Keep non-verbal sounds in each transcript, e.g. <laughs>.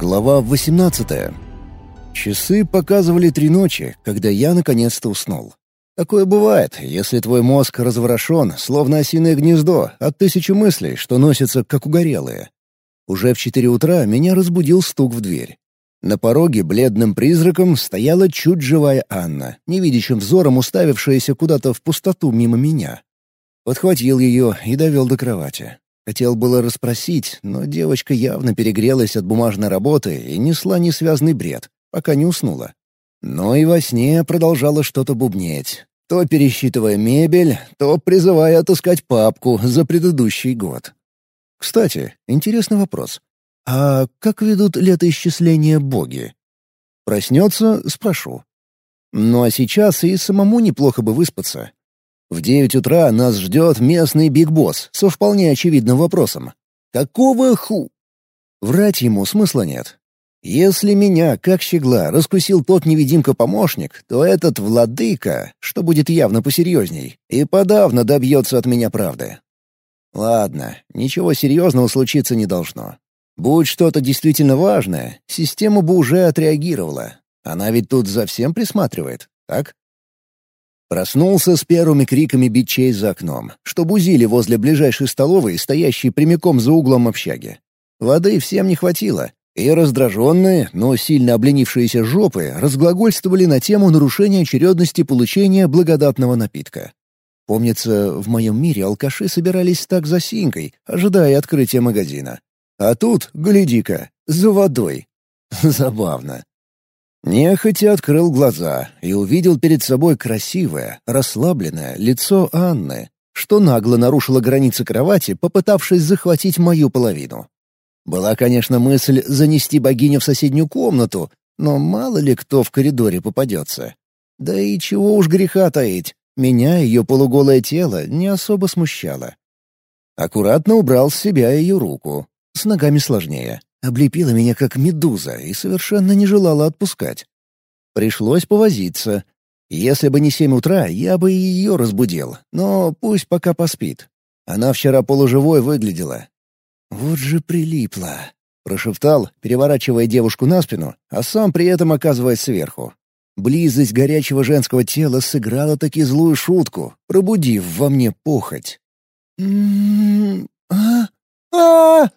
Глава 18. Часы показывали три ночи, когда я наконец-то уснул. Такое бывает, если твой мозг разворошен, словно осиное гнездо, от тысячи мыслей, что носятся, как угорелые. Уже в четыре утра меня разбудил стук в дверь. На пороге бледным призраком стояла чуть живая Анна, невидящим взором уставившаяся куда-то в пустоту мимо меня. Подхватил ее и довел до кровати. Хотел было расспросить, но девочка явно перегрелась от бумажной работы и несла несвязный бред, пока не уснула. Но и во сне продолжала что-то бубнеть, то пересчитывая мебель, то призывая отыскать папку за предыдущий год. Кстати, интересный вопрос. А как ведут летоисчисления боги? Проснется — спрошу. Ну а сейчас и самому неплохо бы выспаться. В девять утра нас ждет местный биг-босс со вполне очевидным вопросом. Какого ху? Врать ему смысла нет. Если меня, как щегла, раскусил тот невидимка-помощник, то этот владыка, что будет явно посерьезней, и подавно добьется от меня правды. Ладно, ничего серьезного случиться не должно. Будь что-то действительно важное, система бы уже отреагировала. Она ведь тут за всем присматривает, так? Проснулся с первыми криками бичей за окном, что бузили возле ближайшей столовой, стоящей прямиком за углом общаги. Воды всем не хватило, и раздраженные, но сильно обленившиеся жопы разглагольствовали на тему нарушения очередности получения благодатного напитка. Помнится, в моем мире алкаши собирались так за синькой, ожидая открытия магазина. А тут, гляди-ка, за водой. <laughs> Забавно. Нехотя открыл глаза и увидел перед собой красивое, расслабленное лицо Анны, что нагло нарушило границы кровати, попытавшись захватить мою половину. Была, конечно, мысль занести богиню в соседнюю комнату, но мало ли кто в коридоре попадется. Да и чего уж греха таить, меня ее полуголое тело не особо смущало. Аккуратно убрал с себя ее руку. С ногами сложнее. Облепила меня как медуза и совершенно не желала отпускать. Пришлось повозиться. Если бы не семь утра, я бы ее разбудил, но пусть пока поспит. Она вчера полуживой выглядела. «Вот же прилипла», — прошептал, переворачивая девушку на спину, а сам при этом оказываясь сверху. Близость горячего женского тела сыграла таки злую шутку, пробудив во мне похоть. «М-м-м... А? А?»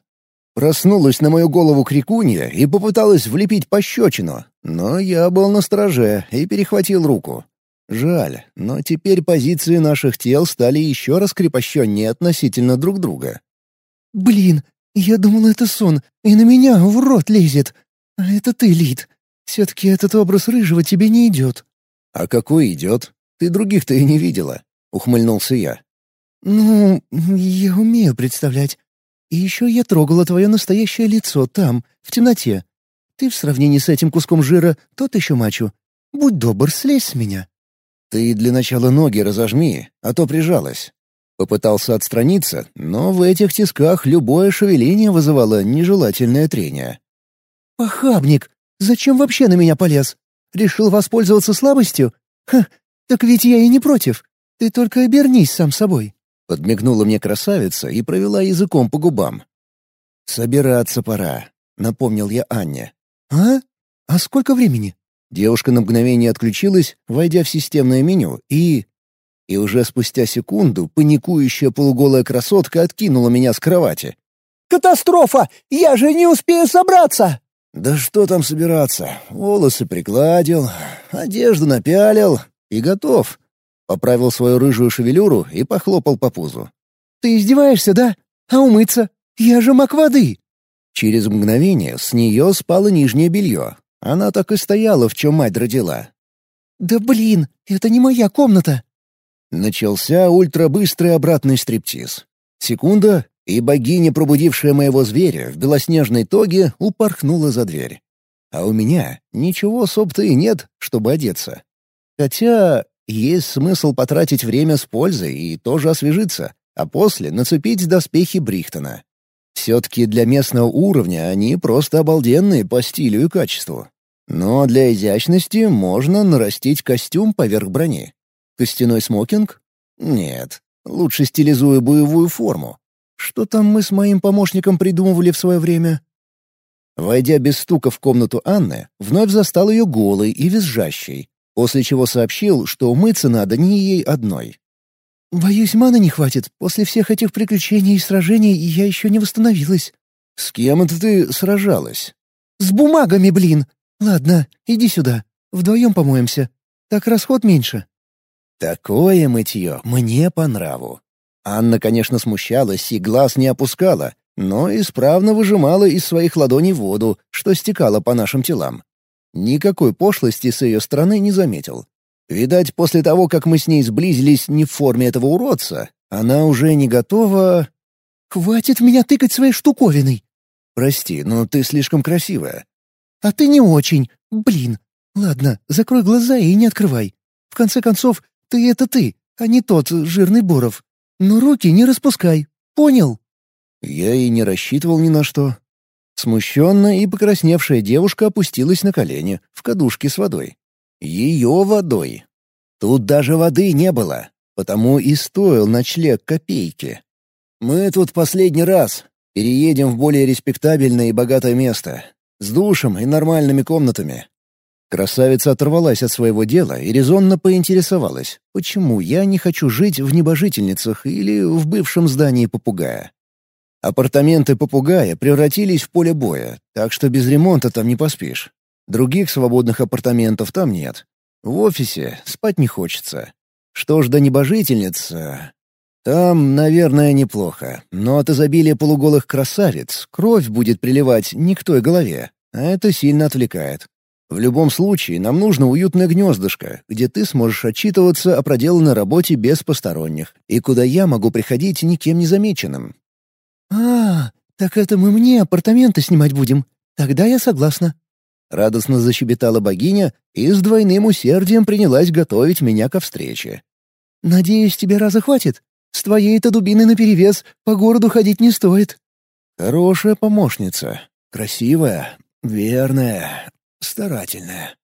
Проснулась на мою голову крикунья и попыталась влепить пощечину, но я был на страже и перехватил руку. Жаль, но теперь позиции наших тел стали еще раскрепощеннее относительно друг друга. «Блин, я думал, это сон, и на меня в рот лезет. А это ты, Лид. Все-таки этот образ рыжего тебе не идет». «А какой идет? Ты других-то и не видела», — ухмыльнулся я. «Ну, я умею представлять. И еще я трогала твое настоящее лицо там, в темноте. Ты в сравнении с этим куском жира тот еще мачо. Будь добр, слезь с меня». «Ты для начала ноги разожми, а то прижалась». Попытался отстраниться, но в этих тисках любое шевеление вызывало нежелательное трение. «Похабник! Зачем вообще на меня полез? Решил воспользоваться слабостью? Ха, так ведь я и не против. Ты только обернись сам собой». Подмигнула мне красавица и провела языком по губам. «Собираться пора», — напомнил я Анне. «А? А сколько времени?» Девушка на мгновение отключилась, войдя в системное меню, и... И уже спустя секунду паникующая полуголая красотка откинула меня с кровати. «Катастрофа! Я же не успею собраться!» «Да что там собираться? Волосы прикладил, одежду напялил и готов. Поправил свою рыжую шевелюру и похлопал по пузу. «Ты издеваешься, да? А умыться? Я же мак воды!» Через мгновение с нее спало нижнее белье. Она так и стояла, в чем мать родила. «Да блин, это не моя комната!» Начался ультрабыстрый обратный стриптиз. Секунда, и богиня, пробудившая моего зверя в белоснежной тоге, упорхнула за дверь. А у меня ничего особо-то и нет, чтобы одеться. Хотя есть смысл потратить время с пользой и тоже освежиться, а после нацепить доспехи Брихтона. Все-таки для местного уровня они просто обалденные по стилю и качеству. Но для изящности можно нарастить костюм поверх брони. Костяной смокинг? Нет, лучше стилизую боевую форму. Что там мы с моим помощником придумывали в свое время? Войдя без стука в комнату Анны, вновь застал ее голой и визжащей, после чего сообщил, что умыться надо не ей одной. «Боюсь, маны не хватит. После всех этих приключений и сражений я еще не восстановилась». «С кем это ты сражалась?» «С бумагами, блин! Ладно, иди сюда. Вдвоем помоемся. Так расход меньше». Такое мытье мне по нраву. Анна, конечно, смущалась и глаз не опускала, но исправно выжимала из своих ладоней воду, что стекало по нашим телам. Никакой пошлости с ее стороны не заметил. Видать, после того, как мы с ней сблизились не в форме этого уродца, она уже не готова... «Хватит меня тыкать своей штуковиной!» «Прости, но ты слишком красивая». «А ты не очень. Блин. Ладно, закрой глаза и не открывай. В конце концов, ты — это ты, а не тот жирный Боров. Но руки не распускай. Понял?» Я и не рассчитывал ни на что. Смущенная и покрасневшая девушка опустилась на колени в кадушке с водой. Ее водой. Тут даже воды не было, потому и стоил ночлег копейки. Мы тут последний раз. Переедем в более респектабельное и богатое место. С душем и нормальными комнатами. Красавица оторвалась от своего дела и резонно поинтересовалась, почему я не хочу жить в небожительницах или в бывшем здании попугая. Апартаменты попугая превратились в поле боя, так что без ремонта там не поспишь. Других свободных апартаментов там нет. В офисе спать не хочется. Что ж до небожительниц... Там, наверное, неплохо, но от изобилия полуголых красавиц кровь будет приливать не к той голове, а это сильно отвлекает. В любом случае, нам нужно уютное гнездышко, где ты сможешь отчитываться о проделанной работе без посторонних, и куда я могу приходить никем не замеченным. «А, так это мы мне апартаменты снимать будем. Тогда я согласна». Радостно защебетала богиня и с двойным усердием принялась готовить меня ко встрече. «Надеюсь, тебе раза хватит? С твоей-то дубиной наперевес по городу ходить не стоит». «Хорошая помощница. Красивая, верная, старательная».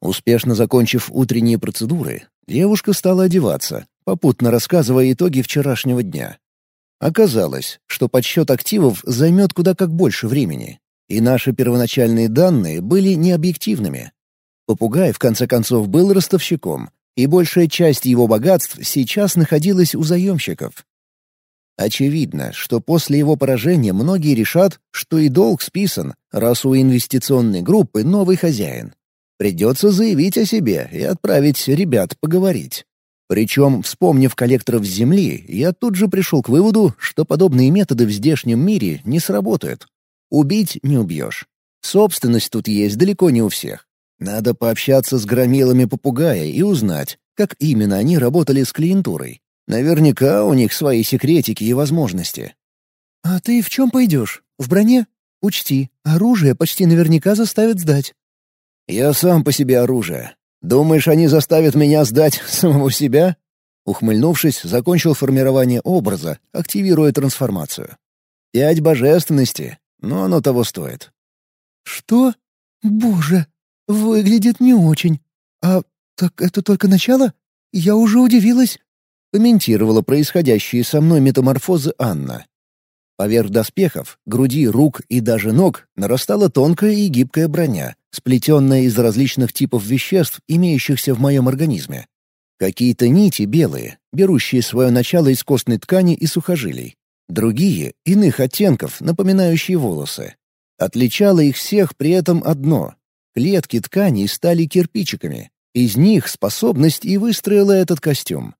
Успешно закончив утренние процедуры, девушка стала одеваться, попутно рассказывая итоги вчерашнего дня. Оказалось, что подсчет активов займет куда как больше времени, и наши первоначальные данные были необъективными. Попугай, в конце концов, был ростовщиком, и большая часть его богатств сейчас находилась у заемщиков. Очевидно, что после его поражения многие решат, что и долг списан, раз у инвестиционной группы новый хозяин. Придется заявить о себе и отправить ребят поговорить. Причем, вспомнив коллекторов Земли, я тут же пришел к выводу, что подобные методы в здешнем мире не сработают. Убить не убьешь. Собственность тут есть далеко не у всех. Надо пообщаться с громилами попугая и узнать, как именно они работали с клиентурой. Наверняка у них свои секретики и возможности. «А ты в чем пойдешь? В броне? Учти, оружие почти наверняка заставят сдать». «Я сам по себе оружие. Думаешь, они заставят меня сдать <laughs> самого себя?» Ухмыльнувшись, закончил формирование образа, активируя трансформацию. «Пять божественности, но оно того стоит». «Что? Боже, выглядит не очень. А так это только начало? Я уже удивилась», — комментировала происходящие со мной метаморфозы Анна. Поверх доспехов, груди, рук и даже ног нарастала тонкая и гибкая броня, сплетенная из различных типов веществ, имеющихся в моем организме. Какие-то нити белые, берущие свое начало из костной ткани и сухожилий. Другие — иных оттенков, напоминающие волосы. Отличало их всех при этом одно — клетки тканей стали кирпичиками. Из них способность и выстроила этот костюм.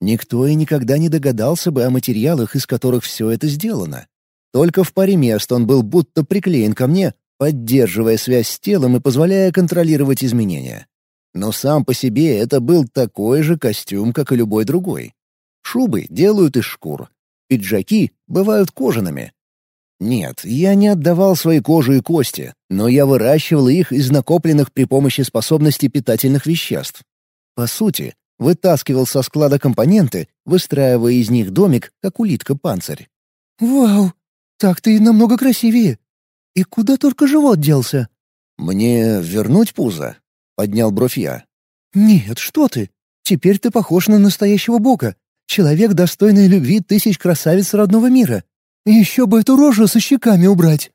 Никто и никогда не догадался бы о материалах, из которых все это сделано. Только в паре мест он был будто приклеен ко мне, поддерживая связь с телом и позволяя контролировать изменения. Но сам по себе это был такой же костюм, как и любой другой. Шубы делают из шкур. Пиджаки бывают кожаными. Нет, я не отдавал свои кожу и кости, но я выращивал их из накопленных при помощи способностей питательных веществ. По сути, Вытаскивал со склада компоненты, выстраивая из них домик, как улитка-панцирь. «Вау! Так ты намного красивее! И куда только живот делся?» «Мне вернуть пузо?» — поднял бровь я. «Нет, что ты! Теперь ты похож на настоящего бога. Человек, достойный любви тысяч красавиц родного мира. Еще бы эту рожу со щеками убрать!»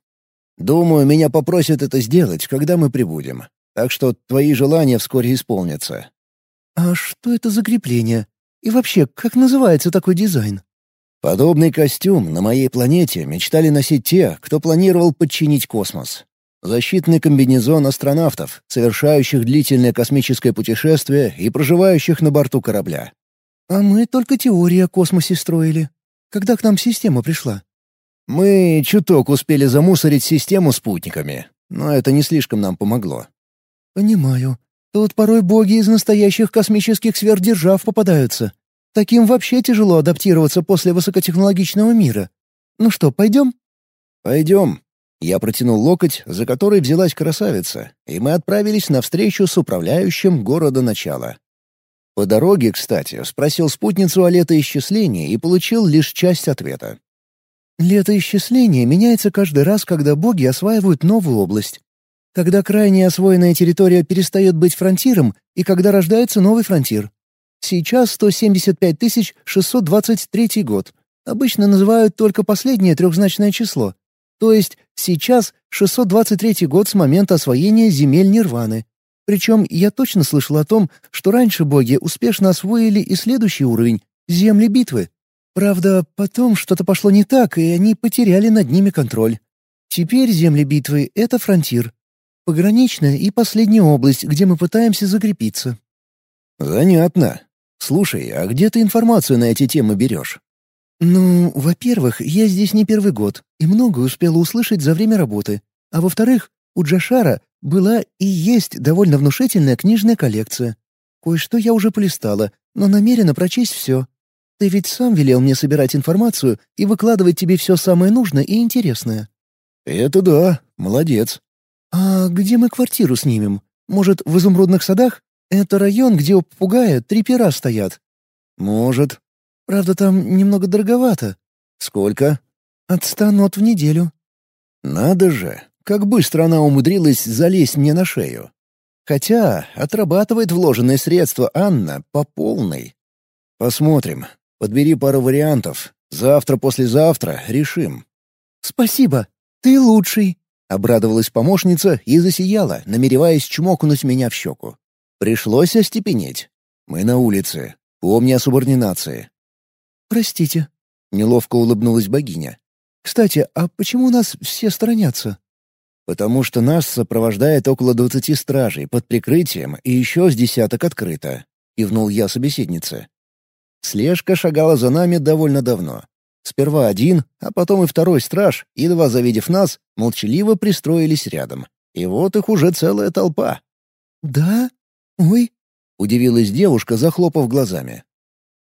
Думаю, меня попросят это сделать, когда мы прибудем. Так что твои желания вскоре исполнятся». «А что это за крепление? И вообще, как называется такой дизайн?» Подобный костюм на моей планете мечтали носить те, кто планировал подчинить космос. Защитный комбинезон астронавтов, совершающих длительное космическое путешествие и проживающих на борту корабля. «А мы только теории о космосе строили. Когда к нам система пришла?» «Мы чуток успели замусорить систему спутниками, но это не слишком нам помогло». «Понимаю. Тут порой боги из настоящих космических сверхдержав попадаются. Таким вообще тяжело адаптироваться после высокотехнологичного мира. Ну что, пойдем?» «Пойдем». Я протянул локоть, за который взялась красавица, и мы отправились на встречу с управляющим города начала. По дороге, кстати, спросил спутницу о летоисчислении и получил лишь часть ответа. Летоисчисление меняется каждый раз, когда боги осваивают новую область. Когда крайне освоенная территория перестает быть фронтиром и когда рождается новый фронтир. Сейчас 175 623 год. Обычно называют только последнее трехзначное число. То есть сейчас 623 год с момента освоения земель Нирваны. Причем я точно слышал о том, что раньше боги успешно освоили и следующий уровень — земли битвы. Правда, потом что-то пошло не так, и они потеряли над ними контроль. Теперь земли битвы — это фронтир. Пограничная и последняя область, где мы пытаемся закрепиться. Занятно. «Слушай, а где ты информацию на эти темы берешь?» «Ну, во-первых, я здесь не первый год и многое успела услышать за время работы. А во-вторых, у Джашара была и есть довольно внушительная книжная коллекция. Кое-что я уже полистала, но намерена прочесть все. Ты ведь сам велел мне собирать информацию и выкладывать тебе все самое нужное и интересное». «Это да, молодец». «А где мы квартиру снимем? Может, в изумрудных садах? Это район, где у попугая три пера стоят». «Может». «Правда, там немного дороговато». «Сколько?» «От ста в неделю». «Надо же, как быстро она умудрилась залезть мне на шею. Хотя отрабатывает вложенные средства Анна по полной. Посмотрим. Подбери пару вариантов. Завтра-послезавтра решим». «Спасибо. Ты лучший», — обрадовалась помощница и засияла, намереваясь чмокнуть меня в щеку. Пришлось остепенеть. Мы на улице. Помни о субординации. «Простите», — неловко улыбнулась богиня. «Кстати, а почему нас все сторонятся?» «Потому что нас сопровождает около двадцати стражей под прикрытием и еще с десяток открыто», — кивнул я собеседнице. Слежка шагала за нами довольно давно. Сперва один, а потом и второй страж, едва завидев нас, молчаливо пристроились рядом. И вот их уже целая толпа. «Да?» «Ой!» — удивилась девушка, захлопав глазами.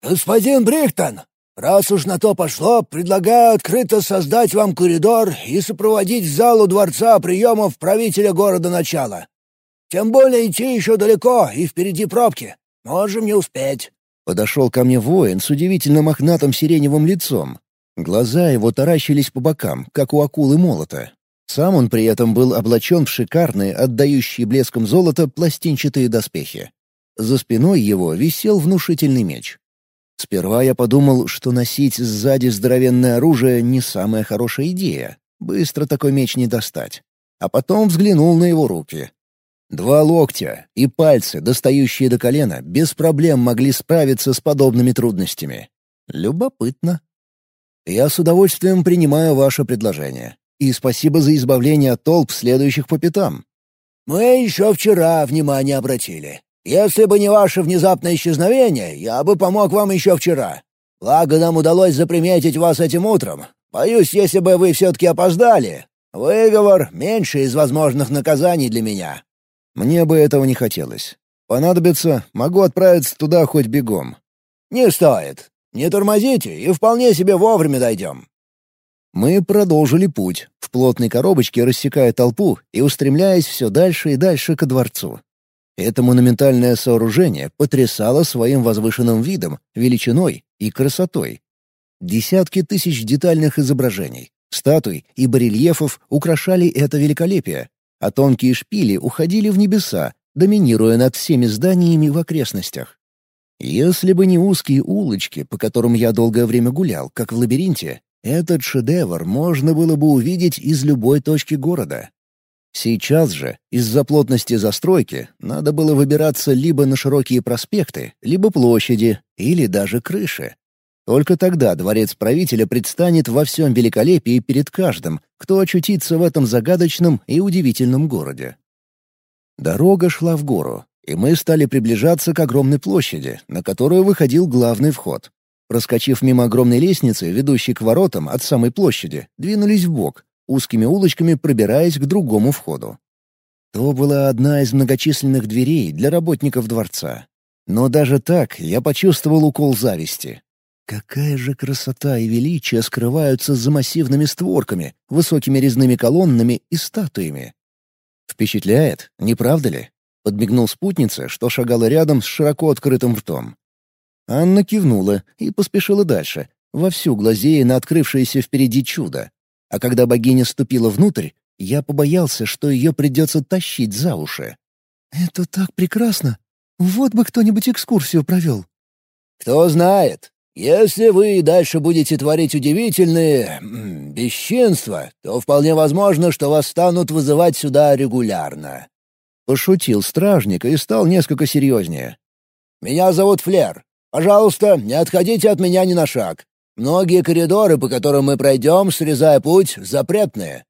«Господин Брихтон, раз уж на то пошло, предлагаю открыто создать вам коридор и сопроводить в залу дворца приемов правителя города начала. Тем более идти еще далеко, и впереди пробки. Можем не успеть». Подошел ко мне воин с удивительно мохнатым сиреневым лицом. Глаза его таращились по бокам, как у акулы молота. Сам он при этом был облачен в шикарные, отдающие блеском золота, пластинчатые доспехи. За спиной его висел внушительный меч. Сперва я подумал, что носить сзади здоровенное оружие — не самая хорошая идея. Быстро такой меч не достать. А потом взглянул на его руки. Два локтя и пальцы, достающие до колена, без проблем могли справиться с подобными трудностями. Любопытно. Я с удовольствием принимаю ваше предложение. И спасибо за избавление от толп, следующих по пятам». «Мы еще вчера внимание обратили. Если бы не ваше внезапное исчезновение, я бы помог вам еще вчера. Благо нам удалось заприметить вас этим утром. Боюсь, если бы вы все-таки опоздали. Выговор — меньше из возможных наказаний для меня». «Мне бы этого не хотелось. Понадобится, могу отправиться туда хоть бегом». «Не стоит. Не тормозите, и вполне себе вовремя дойдем. Мы продолжили путь, в плотной коробочке рассекая толпу и устремляясь все дальше и дальше ко дворцу. Это монументальное сооружение потрясало своим возвышенным видом, величиной и красотой. Десятки тысяч детальных изображений, статуй и барельефов украшали это великолепие, а тонкие шпили уходили в небеса, доминируя над всеми зданиями в окрестностях. Если бы не узкие улочки, по которым я долгое время гулял, как в лабиринте, Этот шедевр можно было бы увидеть из любой точки города. Сейчас же, из-за плотности застройки, надо было выбираться либо на широкие проспекты, либо площади, или даже крыши. Только тогда дворец правителя предстанет во всем великолепии перед каждым, кто очутится в этом загадочном и удивительном городе. Дорога шла в гору, и мы стали приближаться к огромной площади, на которую выходил главный вход. Проскочив мимо огромной лестницы, ведущей к воротам от самой площади, двинулись в бок, узкими улочками пробираясь к другому входу. То была одна из многочисленных дверей для работников дворца. Но даже так я почувствовал укол зависти. Какая же красота и величие скрываются за массивными створками, высокими резными колоннами и статуями. Впечатляет, не правда ли? Подмигнул спутница, что шагала рядом с широко открытым ртом. Анна кивнула и поспешила дальше, вовсю глазея на открывшееся впереди чудо. А когда богиня ступила внутрь, я побоялся, что ее придется тащить за уши. «Это так прекрасно! Вот бы кто-нибудь экскурсию провел!» «Кто знает, если вы и дальше будете творить удивительные... бесчинства, то вполне возможно, что вас станут вызывать сюда регулярно». Пошутил стражник и стал несколько серьезнее. «Меня зовут Флер. Пожалуйста, не отходите от меня ни на шаг. Многие коридоры, по которым мы пройдем, срезая путь, запретные».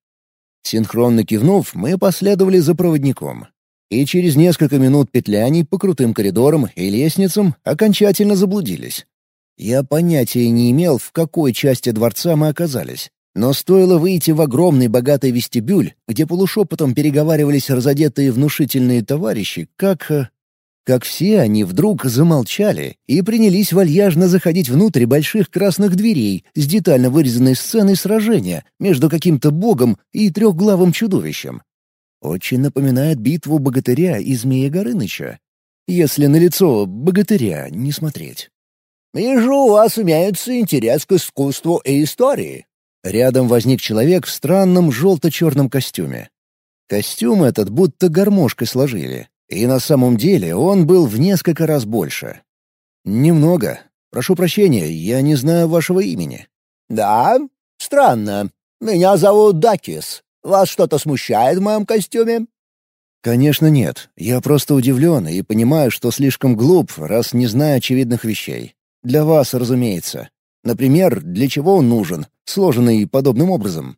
Синхронно кивнув, мы последовали за проводником. И через несколько минут петляний по крутым коридорам и лестницам окончательно заблудились. Я понятия не имел, в какой части дворца мы оказались. Но стоило выйти в огромный богатый вестибюль, где полушепотом переговаривались разодетые внушительные товарищи, как... Как все они вдруг замолчали и принялись вальяжно заходить внутрь больших красных дверей с детально вырезанной сценой сражения между каким-то богом и трехглавым чудовищем. Очень напоминает битву богатыря и змея Горыныча, если на лицо богатыря не смотреть. «Вижу, у вас имеется интерес к искусству и истории». Рядом возник человек в странном желто-черном костюме. Костюм этот будто гармошкой сложили, и на самом деле он был в несколько раз больше. «Немного. Прошу прощения, я не знаю вашего имени». «Да? Странно. Меня зовут Дакис. Вас что-то смущает в моем костюме?» «Конечно нет. Я просто удивлен и понимаю, что слишком глуп, раз не знаю очевидных вещей. Для вас, разумеется. Например, для чего он нужен, сложенный подобным образом?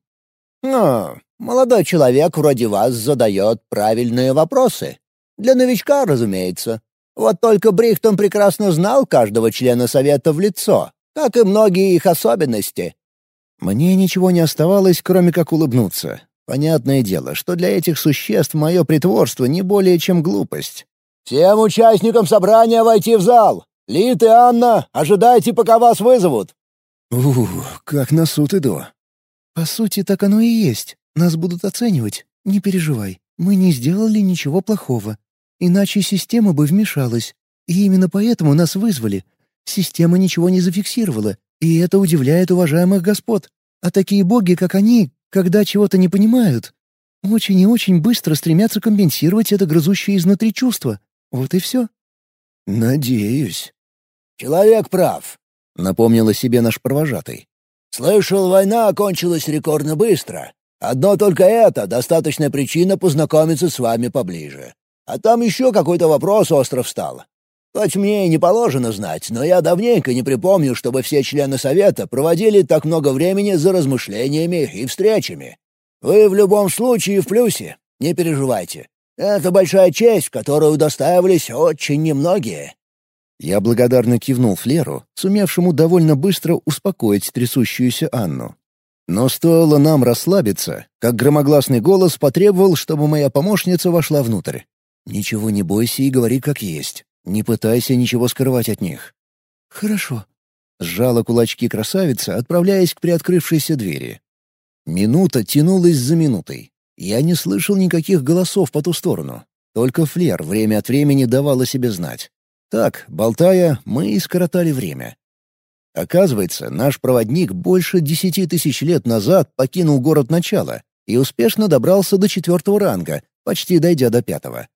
«Ну, молодой человек вроде вас задает правильные вопросы. Для новичка, разумеется. Вот только Брихтон прекрасно знал каждого члена Совета в лицо, как и многие их особенности». Мне ничего не оставалось, кроме как улыбнуться. Понятное дело, что для этих существ мое притворство не более чем глупость. «Всем участникам собрания войти в зал! Лит и Анна, ожидайте, пока вас вызовут!» «Ух, как на суд иду!» «По сути, так оно и есть. Нас будут оценивать. Не переживай, мы не сделали ничего плохого. Иначе система бы вмешалась. И именно поэтому нас вызвали. Система ничего не зафиксировала, и это удивляет уважаемых господ. А такие боги, как они, когда чего-то не понимают, очень и очень быстро стремятся компенсировать это грызущее изнутри чувство. Вот и все». «Надеюсь». «Человек прав», — напомнил о себе наш провожатый. «Слышал, война окончилась рекордно быстро. Одно только это — достаточная причина познакомиться с вами поближе. А там еще какой-то вопрос остров встал. Хоть мне и не положено знать, но я давненько не припомню, чтобы все члены Совета проводили так много времени за размышлениями и встречами. Вы в любом случае в плюсе, не переживайте. Это большая честь, которую удостаивались очень немногие. Я благодарно кивнул Флеру, сумевшему довольно быстро успокоить трясущуюся Анну. Но стоило нам расслабиться, как громогласный голос потребовал, чтобы моя помощница вошла внутрь. «Ничего не бойся и говори как есть. Не пытайся ничего скрывать от них». «Хорошо», — сжала кулачки красавица, отправляясь к приоткрывшейся двери. Минута тянулась за минутой. Я не слышал никаких голосов по ту сторону. Только Флер время от времени давала себе знать. Так, болтая, мы и скоротали время. Оказывается, наш проводник больше десяти тысяч лет назад покинул город начала и успешно добрался до четвертого ранга, почти дойдя до пятого.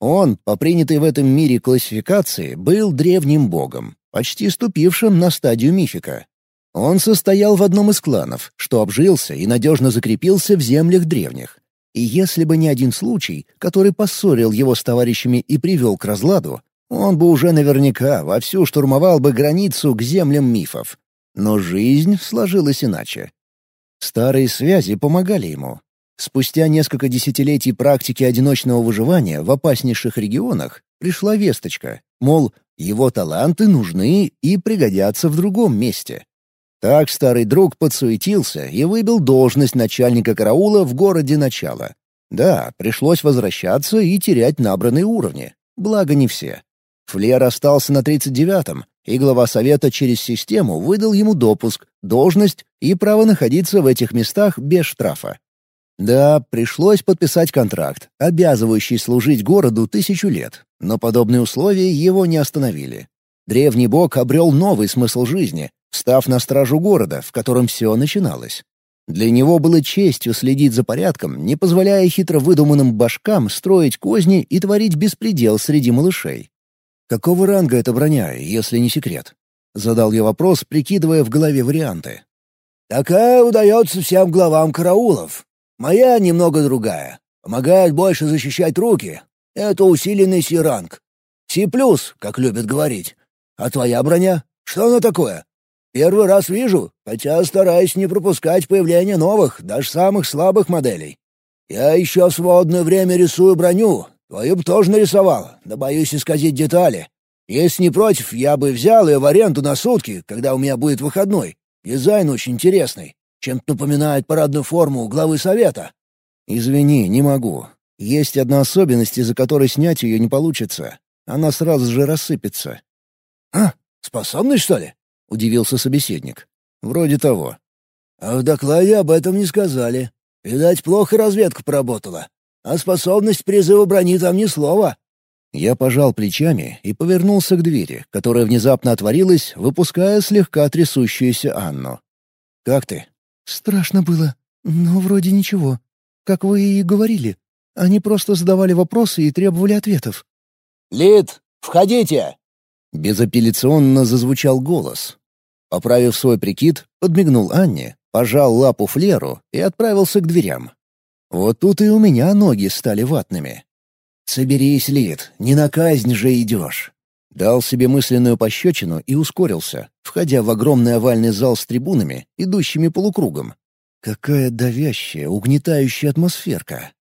Он, по принятой в этом мире классификации, был древним богом, почти ступившим на стадию мифика. Он состоял в одном из кланов, что обжился и надежно закрепился в землях древних. И если бы не один случай, который поссорил его с товарищами и привел к разладу, он бы уже наверняка вовсю штурмовал бы границу к землям мифов. Но жизнь сложилась иначе. Старые связи помогали ему. Спустя несколько десятилетий практики одиночного выживания в опаснейших регионах пришла весточка, мол, его таланты нужны и пригодятся в другом месте. Так старый друг подсуетился и выбил должность начальника караула в городе начала. Да, пришлось возвращаться и терять набранные уровни. Благо не все. Флер остался на 39-м, и глава совета через систему выдал ему допуск, должность и право находиться в этих местах без штрафа. Да, пришлось подписать контракт, обязывающий служить городу тысячу лет, но подобные условия его не остановили. Древний бог обрел новый смысл жизни, став на стражу города, в котором все начиналось. Для него было честью следить за порядком, не позволяя хитро выдуманным башкам строить козни и творить беспредел среди малышей. «Какого ранга эта броня, если не секрет?» — задал я вопрос, прикидывая в голове варианты. «Такая удается всем главам караулов. Моя немного другая. Помогает больше защищать руки. Это усиленный Си-ранг. Си+, как любят говорить. А твоя броня? Что она такое? Первый раз вижу, хотя стараюсь не пропускать появление новых, даже самых слабых моделей. Я еще в свободное время рисую броню, Твою бы тоже нарисовал, да боюсь исказить детали. Если не против, я бы взял ее в аренду на сутки, когда у меня будет выходной. Дизайн очень интересный. Чем-то напоминает парадную форму главы совета». «Извини, не могу. Есть одна особенность, из-за которой снять ее не получится. Она сразу же рассыпется». «А, способность, что ли?» — удивился собеседник. «Вроде того». «А в докладе об этом не сказали. Видать, плохо разведка поработала. А способность призыва брони там ни слова». Я пожал плечами и повернулся к двери, которая внезапно отворилась, выпуская слегка трясущуюся Анну. «Как ты?» «Страшно было, но вроде ничего. Как вы и говорили. Они просто задавали вопросы и требовали ответов». «Лид, входите!» Безапелляционно зазвучал голос. Поправив свой прикид, подмигнул Анне, пожал лапу Флеру и отправился к дверям. Вот тут и у меня ноги стали ватными. «Соберись, Лид, не на казнь же идешь». Дал себе мысленную пощечину и ускорился, входя в огромный овальный зал с трибунами, идущими полукругом. Какая давящая, угнетающая атмосферка.